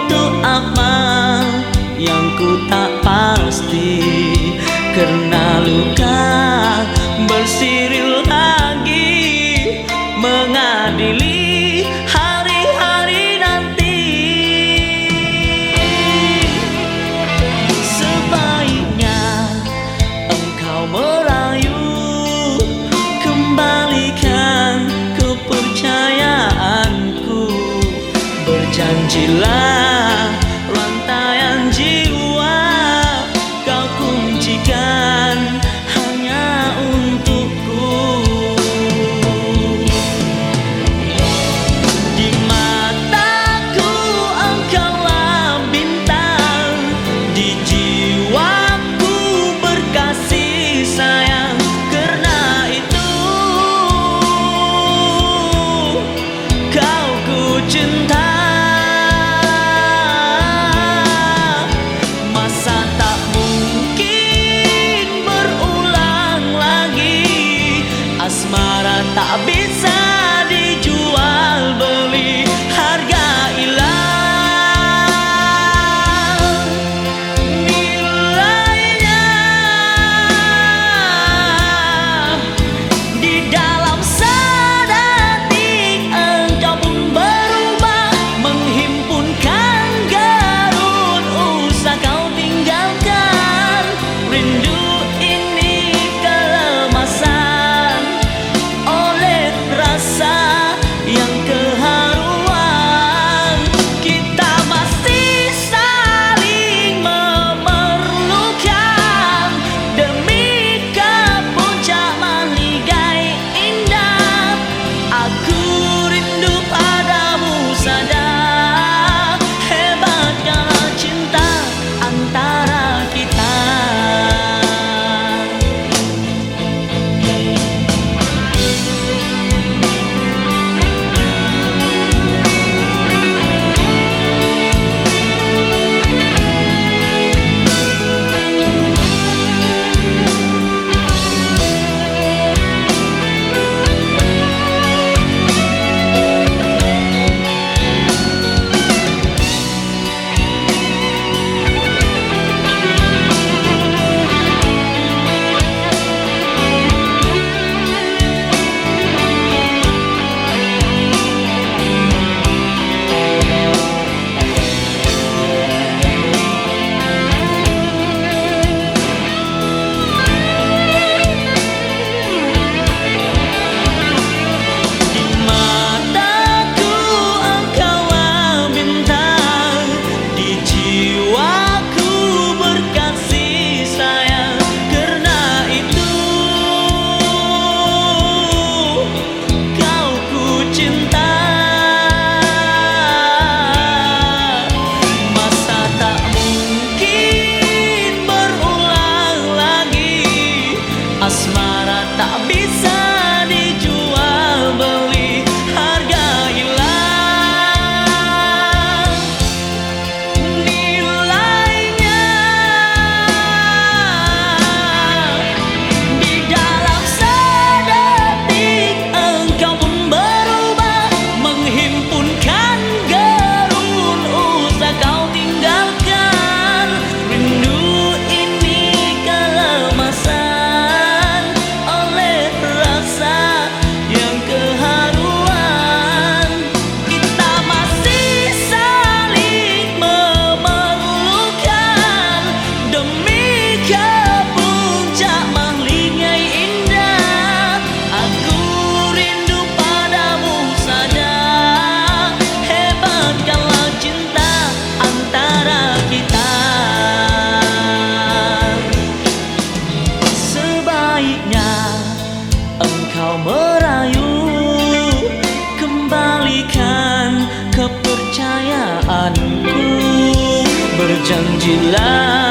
untuk apa yang ku tak pasti Karena luka bersiril lagi mengadili hari-hari nanti. Sebaiknya engkau merayu Kembalikan kepercayaanku. Berjanjilah kau merayu Kembalikan kepercayaanku. Berjanjilah